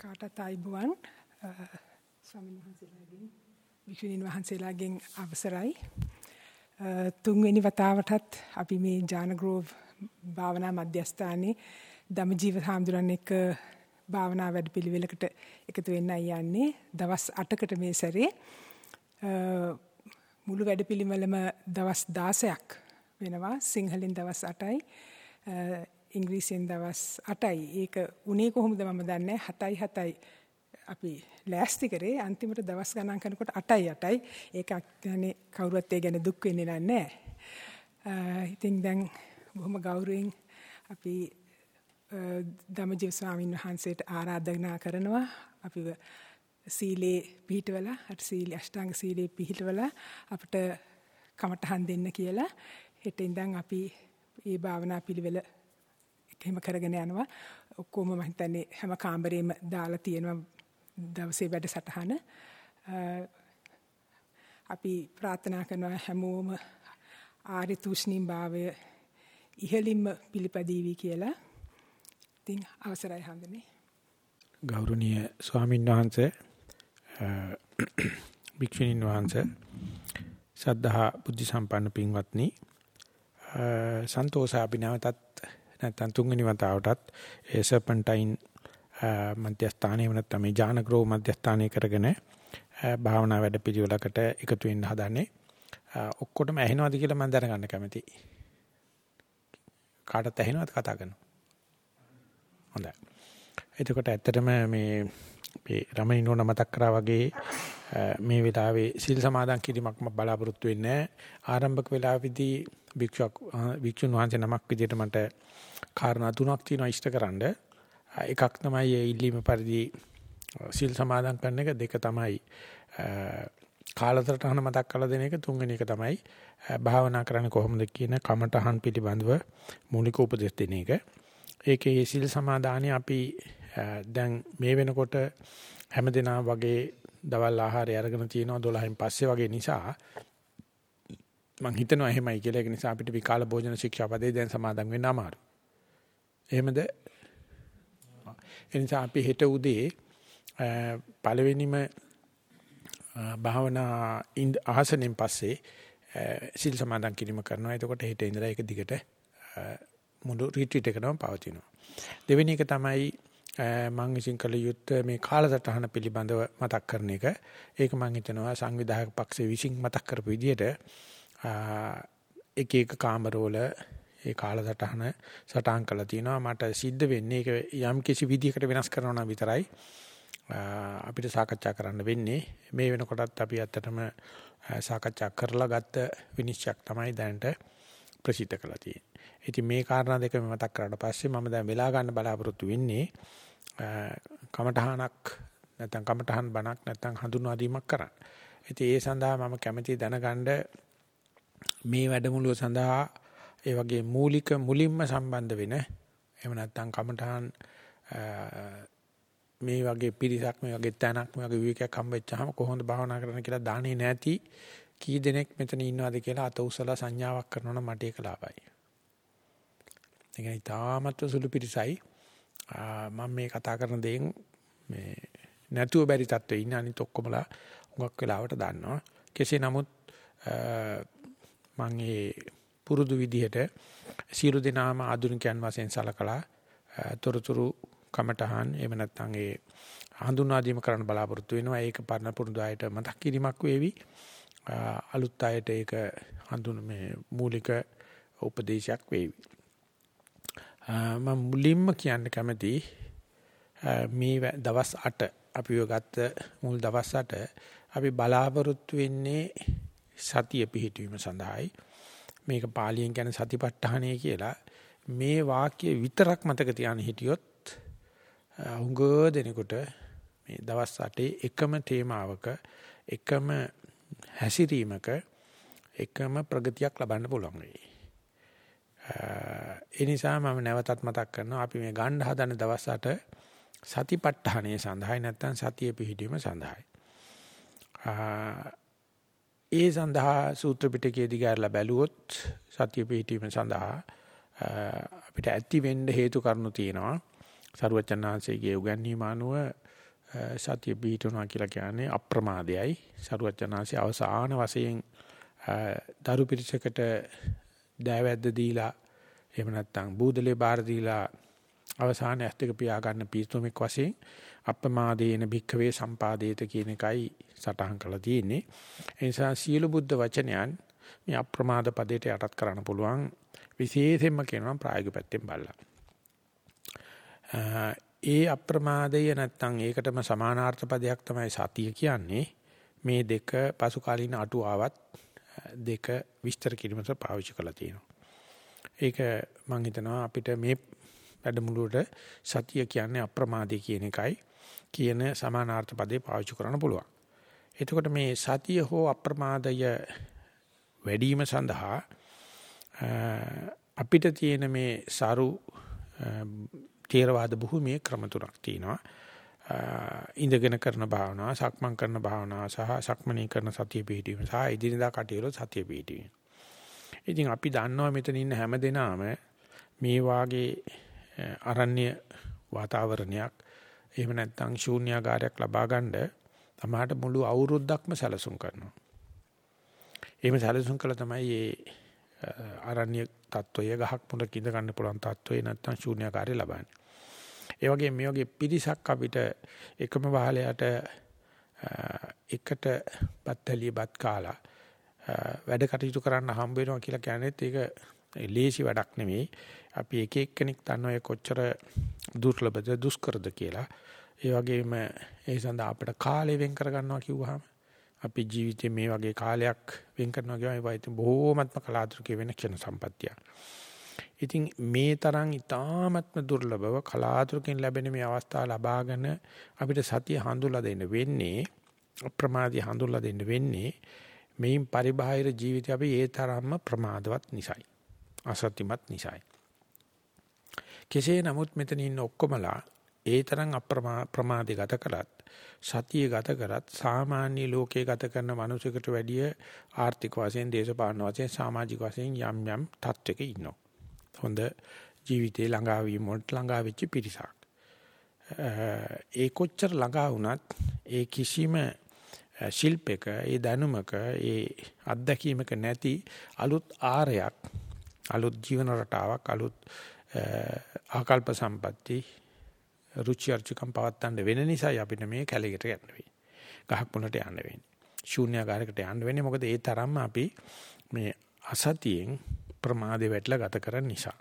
කාටත් ආයිබුවන් ස්වාමීන් වහන්සේලාගෙන් වික්ෂුණීන් වහන්සේලාගෙන් අවසරයි. තුන්වෙනි වතාවටත් අපි මේ ජානග්‍රෝව් භාවනා මධ්‍යස්ථානයේ දමජීව හාමුදුරන් එක්ක භාවනා වැඩපිළිවෙලකට එකතු වෙන්නයි යන්නේ. දවස් 8කට මේ සැරේ. මුළු වැඩපිළිවෙලම දවස් 16ක් වෙනවා. සිංහලෙන් දවස් 8යි ඉංග්‍රීසියෙන් දවස් 8යි. ඒක උනේ කොහොමද මම දන්නේ 7යි 7යි අපි ලෑස්ති කරේ අන්තිමට දවස් ගණන් කරනකොට 8යි 8යි. ඒක يعني කවුරුවත් ඒ ගැන දුක් වෙන්නේ නැහැ. ඉතින් දැන් බොහොම ගෞරවයෙන් අපි ධම්මජීව ස්වාමීන් වහන්සේට ආරාධනා කරනවා අපිව සීලේ පිහිටවලා අට සීල අෂ්ටාංග සීලේ පිහිටවලා අපිට කමටහන් දෙන්න කියලා හෙට ඉඳන් අපි මේ භාවනා පිළිවෙල එහෙම කරගෙන යනවා. ඔක්කොම මම හිතන්නේ හැම කාමරේම දාලා තියෙනවා දවසේ වැඩසටහන. අපි ප්‍රාර්ථනා කරනවා හැමෝම ආර්ය තුෂ්ණිම් භාවය ඉහළින්ම පිළිපදීවි කියලා. ඉතින් අවසරයි හඳුනේ. ගෞරවනීය ස්වාමීන් වහන්සේ භික්ෂුණීන් වහන්සේ සද්ධා බුද්ධ සම්පන්න පින්වත්නි සන්තෝෂ අපි නැවතත් නැත්නම් තුන්වෙනි වතාවටත් ඒ සර්පන්ටයින් මධ්‍යස්ථානයේ නැත්නම් මේ ජානග්‍රෝ මධ්‍යස්ථානයේ කරගෙන භාවනා වැඩපිළිවෙලකට එකතු වෙන්න හදන්නේ. ඔක්කොටම ඇහෙනවද කියලා මම දැනගන්න කැමතියි. කාටත් ඇහෙනවද කතා කරනවා? හොඳයි. එතකොට ඇත්තටම මේ මේ රමණී නෝන මතක් කරා වගේ මේ වෙලාවේ සිල් සමාදන් කිරීමක් බලාපොරොත්තු වෙන්නේ ආරම්භක වෙලාවේදී භික්ෂුවක් භික්ෂුන් වහන්සේ නමක් විදිහට මට කාරණා තුනක් තියෙනවා ඉෂ්ටකරනද එකක් තමයි ඒ ඉල්ලීම පරිදි සිල් සමාදන් කරන එක දෙක තමයි කාලතරටහන මතක් කරලා දෙන එක තුන්වෙනි එක තමයි භාවනා කරන්නේ කොහොමද කියන කමටහන් පිළිබඳව මූලික උපදෙස් දෙන එක. ඒකේ සිල් සමාදානිය අපි දැන් මේ වෙනකොට හැමදෙනා වගේ දවල් ආහාරය අරගෙන තියෙනවා 12න් පස්සේ වගේ නිසා මං හිතනවා එහෙමයි කියලා ඒක නිසා අපිට විකාල භෝජන ශික්ෂාපදේ දැන් සමාදන් වෙන්න අමාරුයි. එහෙමද? එනිසා අපි හෙට උදේ පළවෙනිම භාවනා ආසනෙන් පස්සේ සිල් සමාදන් කිරීම කරනවා. එතකොට හෙට ඉඳලා ඒක දිගට මුළු රිට්‍රීට් එකකම පවතිනවා. දෙවෙනි එක තමයි මම විසින් කළ යුත්තේ මේ කාලසටහන පිළිබඳව මතක් කරන එක. ඒක මම හිතනවා සංවිධායක පක්ෂයේ විසින් මතක් කරපු විදිහට එක එක කාමරවල ඒ කාලසටහන සටහන් කරලා තිනවා මට සිද්ධ වෙන්නේ ඒක යම් කිසි විදිහකට වෙනස් කරනවා නම් විතරයි අපිට සාකච්ඡා කරන්න වෙන්නේ මේ වෙනකොටත් අපි ඇත්තටම සාකච්ඡා කරලා ගත්ත විනිශ්චයක් තමයි දැනට ප්‍රසිද්ධ කරලා තියෙන්නේ. ඉතින් මේ කාරණා දෙක මතක් කරාට පස්සේ මම දැන් වෙලා ගන්න බලාපොරොත්තු වෙන්නේ කමඨහනක් නැත්නම් කමඨහන් බණක් නැත්නම් හඳුන්වා දීමක් කරන්න. ඉතින් ඒ සඳහා මම කැමැති දැනගන්න මේ වැඩමුළුව සඳහා ඒ වගේ මූලික මුලින්ම සම්බන්ධ වෙන එහෙම නැත්නම් කමඨහන් මේ වගේ පිරිසක් මේ වගේ තැනක් මේ වගේ විවේකයක් හම්බෙච්චාම කොහොමද භාවනා කරන්න කියලා දාන්නේ නැති කී දෙනෙක් මෙතන ඉන්නවද කියලා අත උසලා සංඥාවක් කරනවා නම් මට ඒක ලාභයි. ඒ කියන්නේ තාමත්ව සුළු පිරිසයි මම මේ කතා කරන දේෙන් මේ නැතුව බැරි තත්ත්වෙ ඉන්න අනිත් ඔක්කොමලා හුඟක් වෙලාවට දන්නවා. කෙසේ නමුත් මම මේ පුරුදු විදිහට සියලු දෙනාම ආධුනිකයන් වශයෙන් සලකලා තොරතුරු කමටහන් එහෙම නැත්නම් ඒ හඳුන්වා දීම කරන්න බලාපොරොත්තු වෙනවා. ඒක පරණ පුරුදු අයට මතක් කිරීමක් වේවි. අලුත් අයට ඒක හඳුන මේ මූලික උපදේශයක් වේවි. මම මුලින්ම කියන්න කැමති මේ දවස් 8 අපි ගත්ත මුල් දවස් 8 අපි බලාපොරොත්තු වෙන්නේ සතිය පිහිටවීම සඳහායි මේක පාලියෙන් කියන සතිපට්ඨානය කියලා මේ වාක්‍ය විතරක් මතක තියාගෙන හිටියොත් උඟ දෙනකොට මේ දවස් 8 එකම තේමාවක එකම හැසිරීමක එකම ප්‍රගතියක් ලබන්න පුළුවන් වෙයි. ඒ නිසා මම නැවතත් මතක් කරනවා අපි මේ ගන්න හදන දවස් 8 සතිපට්ඨානය සඳහායි නැත්නම් සතිය පිහිටීම සඳහායි. ඒ සඳහා සූත්‍ර පිටකයේ දිගාරලා බැලුවොත් සතිය පිහිටීම සඳහා අපිට ඇති වෙන්න හේතු කාරණු තියෙනවා. සරුවචනාංශයේ උගන්වීම අනුව සතිය පිහිටුනවා කියලා කියන්නේ අප්‍රමාදයයි. සරුවචනාංශය අවසාන වශයෙන් දරු පිරිසකට දෑවැද්ද දීලා එහෙම නැත්නම් බූදලේ බාර දීලා අවසාන ඇස් දෙක පියා ගන්න පිස්තුමෙක් වශයෙන් අප්‍රමාදේන භික්ඛවේ සම්පාදේත කියන එකයි සටහන් කරලා තියෙන්නේ. ඒ නිසා සියලු බුද්ධ වචනයන් මේ අප්‍රමාද පදයට යටත් කරන්න පුළුවන් විශේෂයෙන්ම කියනවා ප්‍රායෝගික පැත්තෙන් බලලා. ඒ අප්‍රමාදය නැත්තම් ඒකටම සමානාර්ථ පදයක් තමයි සතිය කියන්නේ. මේ දෙක පසු කාලීන අටුවාවත් දෙක විස්තර කිරීමට පාවිච්චි කරලා තියෙනවා. ඒක මම හිතනවා අපිට මේ වැඩමුළුවට සතිය කියන්නේ අප්‍රමාදී කියන එකයි කියන සමානාර්ථ පදේ පාවිච්චි කරන්න පුළුවන්. එතකොට මේ සතිය හෝ අප්‍රමාදය වැඩිම සඳහා අපිට තියෙන මේ සරු තේරවාද භූමියේ ක්‍රම තුනක් තියෙනවා. ඉඳගෙන කරන භාවනාව, සක්මන් කරන භාවනාව සහ සක්මණී කරන සතිය පිහිටීම සහ ඉදිනදා කටයුතු සතිය පිහිටීම. ඉතින් අපි දන්නවා මෙතන ඉන්න හැම දෙනාම මේ වාගේ අරණ්‍ය වාතාවරණයක් එහෙම නැත්නම් ශූන්‍යාකාරයක් ලබා ගන්න තමාට මුළු අවුරුද්දක්ම සැලසුම් කරනවා. එහෙම සැලසුම් කළා තමයි මේ අරණ්‍ය තත්වය ගහක් මුලක ඉඳ ගන්න පුළුවන් තත්වය නැත්නම් ශූන්‍යාකාරය ලබන්නේ. ඒ වගේ මේ වගේ පිරිසක් අපිට එකම වහලයට එකට බත්තලිය බත් කාලා වැඩ කටයුතු කරන්න හම්බ වෙනවා කියලා කියන්නේත් ඒක ලේසි වැඩක් නෙමෙයි. අපි එක එක්කෙනෙක් දන්නවා කොච්චර දුර්ලභද දුෂ්කරද කියලා. ඒ වගේම ඒ සඳහා අපිට කාලය වෙන් කර ගන්නවා කිව්වහම අපි ජීවිතේ මේ වගේ කාලයක් වෙන් කරනවා කියවම ඒවා බොහෝමත්ම කලාතුරකිය වෙන ක්ෂණ සම්පත්තියක්. ඉතින් මේ තරම් ඊ타ත්ම දුර්ලභව කලාතුරකින් ලැබෙන මේ අවස්ථාව ලබාගෙන අපිට සතිය හඳුල්ලා දෙන්න වෙන්නේ අප්‍රමාදී හඳුල්ලා දෙන්න වෙන්නේ මේන් පරිබාහිර ජීවිතය අපි ඒ තරම්ම ප්‍රමාදවත් නිසායි. අසත්‍යමත් නිසායි. කෙසේ නමුත් මෙතන ඉන්න ඔක්කොමලා ඒ තරම් අප්‍රමාදී ගත කළත් සතිය ගත කරත් සාමාන්‍ය ලෝකයේ ගත කරන මිනිසෙකුට වැඩිය ආර්ථික වශයෙන් දේශපාලන වශයෙන් සමාජික වශයෙන් යම් යම් තත්වයක ඉන්නවා. හොඳ ජීවිතේ ළඟා වීම වලට ළඟා වෙච්ච පිරිසක්. ඒ කොච්චර ළඟා වුණත් ඒ කිසිම ශිල්පයක ඒ දැනුමක ඒ අත්දැකීමක නැති අලුත් ආරයක් අලුත් ජීවන රටාවක් අලුත් ආකල්ප සම්පatti රුචි අරුචිකම් පවත්තන්න වෙන නිසා අපිට මේ කැලේකට යන්න වෙන්නේ. ගහක් මුලට යන්න වෙන්නේ. ශූන්‍යාකාරයකට යන්න වෙන්නේ මොකද ඒ තරම්ම අපි මේ අසතියෙන් ප්‍රමාදේ වැටලා ගත කරන නිසා.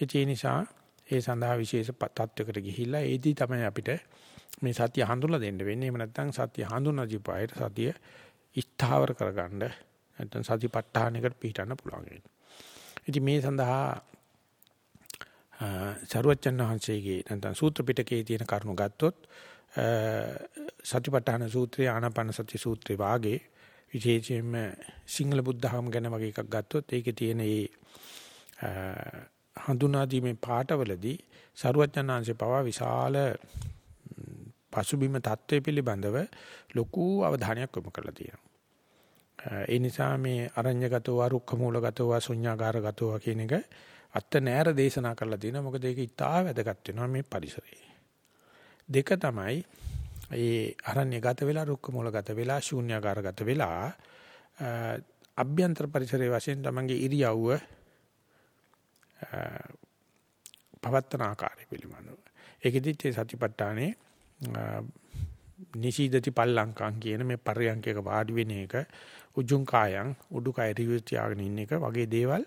ඒ නිසා ඒ සඳහා විශේෂ තත්වයකට ගිහිල්ලා ඒදී තමයි අපිට මේ සතිය හඳුනලා දෙන්න වෙන්නේ. එහෙම නැත්නම් සතිය හඳුනා දීපායට සතිය ස්ථාවර කරගන්න නැත්නම් සතිපට්ඨානයකට පිටින්න පුළුවන් වෙන්නේ. ඉතින් මේ සඳහා සරුවච්චන් වහන්සේගේ නැත්නම් සූත්‍ර පිටකයේ තියෙන කරුණු ගත්තොත් සතිපට්ඨාන සූත්‍රය ආනාපාන සති සූත්‍රය වාගේ විශේෂයෙන්ම සිංහල බුද්ධහම ගැන වගේ එකක් ගත්තොත් ඒකේ තියෙන ඒ හඳුනා දීමේ පාඩවලදී සරුවච්චන්හන්සේ පවා විශාල පසුබිම தત્ත්වය පිළිබඳව ලොකු අවධානයක් යොමු කරලා තියෙනවා. ඒ නිසා මේ අරඤ්‍යගතව රුක්ඛ මූලගතව ශුඤ්ඤාගාරගතව කියන එක අත්ත නෑර දේශනා කරලා තියෙනවා. මොකද ඒක ඉතා වැදගත් වෙනවා මේ පරිසරයේ. දෙක තමයි ඒ අරණ්‍යගත වෙලා රුක්ක මූලගත වෙලා ශූන්‍යාකාරගත වෙලා අභ්‍යන්තර පරිසරයේ වශයෙන් තමන්ගේ ඉරියව්ව පවත්තන ආකාරය පිළිබඳව. ඒකෙදිත් ඒ සතිපට්ඨානේ නිශීදති පල්ලංකම් කියන මේ පරියන්කයක වාඩි වෙන එක උජුං කායං උඩුකය රියුස් තියාගෙන ඉන්න එක වගේ දේවල්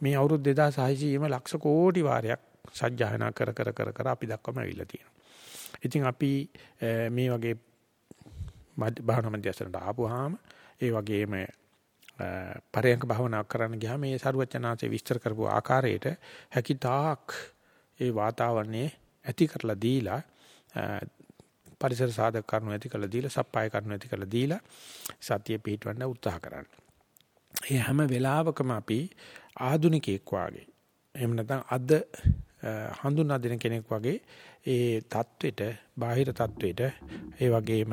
මේ අවුරුදු 2600ම ලක්ෂ කෝටි වාරයක් සජ්ජායනා කර කර කර කර අපි දක්වම ඇවිල්ලා තියෙනවා. ඉතින් අපි මේ වගේ භාවනා මධ්‍යස්ථානට ආපුවාම ඒ වගේම පරයන්ක භාවනා කරන්න ගියාම මේ සරුවචනාංශේ විස්තර කරපු ආකාරයට හැකිතාක් ඒ වාතාවරණයේ ඇති කරලා දීලා පරිසර සාධක කරනු ඇති කරලා දීලා සප්පාය කරනු ඇති කරලා දීලා සතිය පිහිටවන්න උත්සාහ කරන්න. ඒ හැම වෙලාවකම අපි ආදුනිකයෙක් වාගේ එහෙම නැත්නම් අද හඳුනා දෙන කෙනෙක් වගේ ඒ தത്വෙට බාහිර தത്വෙට ඒ වගේම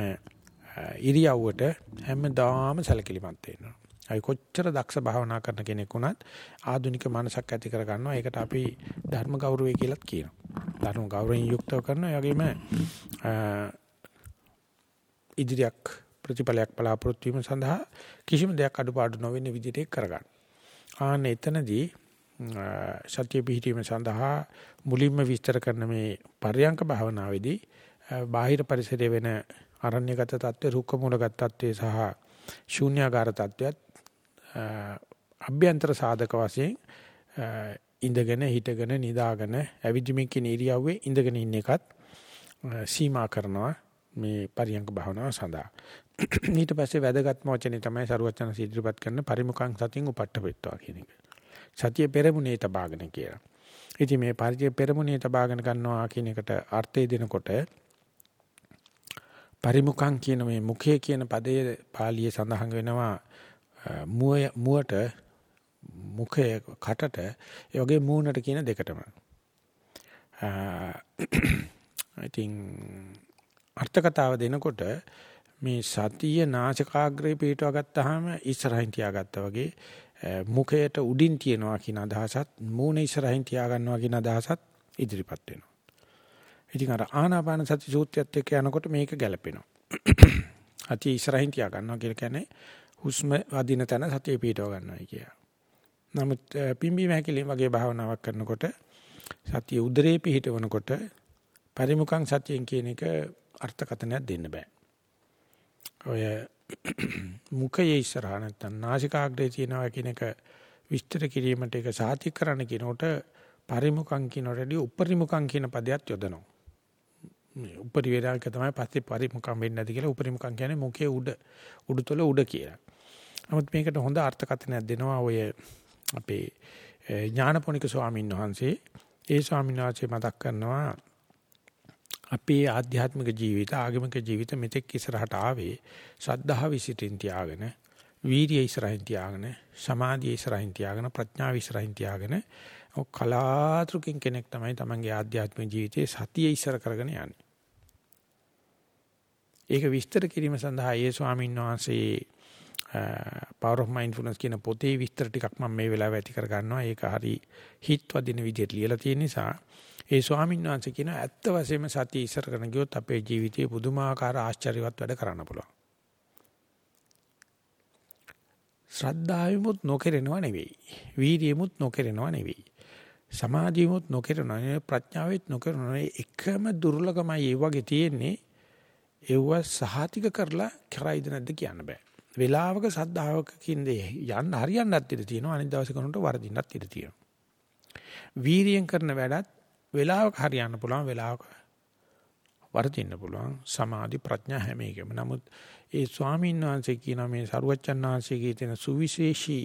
ඉරියව්වට හැමදාම සැලකිලිමත් වෙනවා. අයි කොච්චර දක්ෂ භාවනා කරන කෙනෙක් වුණත් ආධුනික මනසක් ඇති කර ගන්නවා. ඒකට අපි ධර්ම ගෞරවය කියලාත් කියනවා. ධර්ම ගෞරවයෙන් යුක්තව කරනවා. ඒ වගේම ඉදිරියක් ප්‍රතිපලයක් බලාපොරොත්තු වීම සඳහා කිසිම දෙයක් අඩුපාඩු නොවෙන විදිහට කරගන්න. ආන්න එතනදී සත්‍ය පිහිටීම සඳහා මුලින්ම විස්තර කරන මේ පර්යංක භාවනාවේදී බාහිර පරිසරයේ වෙන අරණ්‍යගත තත්ත්වය, රුක්ක මූලගත තත්ත්වය සහ ශූන්‍යාකාර තත්ත්වයත් අභ්‍යන්තර සාධක වශයෙන් ඉඳගෙන හිටගෙන නිදාගෙන ඇවිදිමින් කියන ඉරියව්වේ ඉඳගෙන ඉන්න එකත් සීමා කරනවා මේ පරියංග භාවනාව සඳහා. ඊට පස්සේ වැදගත්ම වචනේ තමයි සරුවචන සිද්ධිපත් කරන පරිමුඛං සතින් උපට්ඨපෙත්වා කියන එක. සතිය පෙරමුණේ තබාගෙන කියලා. ඉතින් මේ පරිචය පෙරමුණේ තබාගෙන ගන්නවා කියන එකට අර්ථය දෙනකොට පරිමුඛං කියන මේ මුඛය කියන පදයේ පාලියේ සඳහන් වෙනවා මුවට මුඛය කටට ඒ වගේ මූණට කියන දෙකටම. ඉතින් අර්ථකතාව දෙනකොට මේ සතිය නාසිකාග්‍රේ පිටව ගත්තාම ඉස්සරහින් තියාගත්තා වගේ මුඛයට උඩින් තියනවා කියන අදහසත් මූණ ඉස්සරහින් තියා ගන්නවා කියන අදහසත් ඉදිරිපත් වෙනවා. ඉතින් අර ආනාපාන සති සූත්‍රයත් එක්ක යනකොට මේක ගැලපෙනවා. අති ඉස්සරහින් තියා ගන්නවා කියලා කියන්නේ හුස්ම වදින තැන සතිය පිටව ගන්නවායි කිය. නමුත් පිම්බීම හැකිලිම වගේ භාවනාවක් කරනකොට සතිය උදරේ පිහිටවනකොට පරිමුඛං සතියෙන් කියන එක අර්ථකථනයක් දෙන්න බෑ. ඔය මුඛයේ ඉස්සරහ නැත්තම් නාසිකාග්‍රේ තියනවා කියන එක විස්තර කිරීමට ඒක සාතික කරන්න කියනකොට පරිමුඛං කියනකොටදී උපරිමුඛං කියන පදයක් යොදනවා. මේ උපරි වේදාක තමයි පස්සේ පරිමුඛං වෙන්නේ නැති කියලා උපරිමුඛං කියන්නේ මුඛයේ උඩ උඩුතල උඩ කියලා. නමුත් මේකට හොඳ අර්ථකථනයක් දෙනවා ඔය අපේ ඥානපෝනික ස්වාමීන් වහන්සේ. ඒ ස්වාමීන් වහන්සේ මතක් කරනවා අපේ ආධ්‍යාත්මික ජීවිත ආගමික ජීවිත මෙතෙක් ඉස්සරහට ආවේ ශ්‍රද්ධාව විසිටින් තියාගෙන වීර්යය ඉස්සරහින් තියාගෙන සමාධිය ඉස්සරහින් තියාගෙන ප්‍රඥාව ඉස්සරහින් තියාගෙන කලාතුරකින් කෙනෙක් තමයි තමන්ගේ ආධ්‍යාත්මික ජීවිතයේ සතිය ඉස්සර කරගෙන යන්නේ. ඒක විස්තර කිරීම සඳහා ඒ ස්වාමීන් වහන්සේ power of mindfulness කියන පොතේ විස්තර ටිකක් මම මේ වෙලාවේ ඇති කර ගන්නවා. ඒක හරි හිත් වදින විදිහට ලියලා තියෙන නිසා ඒ ස්වාමීන් වහන්සේ කියන ඇත්ත වශයෙන්ම සතිය ඉස්සර කරන ගියොත් අපේ ජීවිතයේ පුදුමාකාර ආශ්චර්යවත් වැඩ කරන්න පුළුවන්. ශ්‍රද්ධාවෙමුත් නොකරනව නෙවෙයි. වීර්යමුත් නොකරනව නෙවෙයි. සමාධියමුත් නොකරනව නෙවෙයි. ප්‍රඥාවෙත් නොකරනව නෙවෙයි. එකම දුර්ලභමයි ඒ වගේ තියෙන්නේ. ඒව සහතික කරලා කරයිද නැද්ද කියන්න බෑ. වෙලාවක සද්ධාවක කින්දේ යන්න හරියන්නත් ඉඩ තියෙනවා. අනිත් දවසේ කරනකොට වරදින්නත් ඉඩ තියෙනවා. වීරියෙන් කරන වැඩත් වෙලාවක හරියන්න පුළුවන් වෙලාවක වරදින්න පුළුවන් සමාධි ප්‍රඥා හැම එකම. නමුත් ඒ ස්වාමීන් වහන්සේ කියන මේ සරුවච්චන් වහන්සේගේ තියෙන සුවිශේෂී